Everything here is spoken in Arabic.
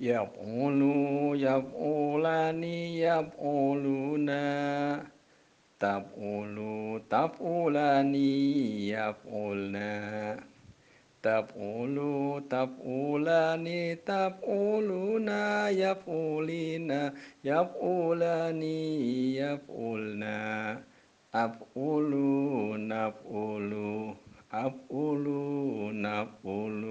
يقولوا يفعلان يقولون. تفعل تفعلان يقولنا. تفعل تفعلان تقولون يقولين. يفعلان يقولنا. أقول نقول أقول نقول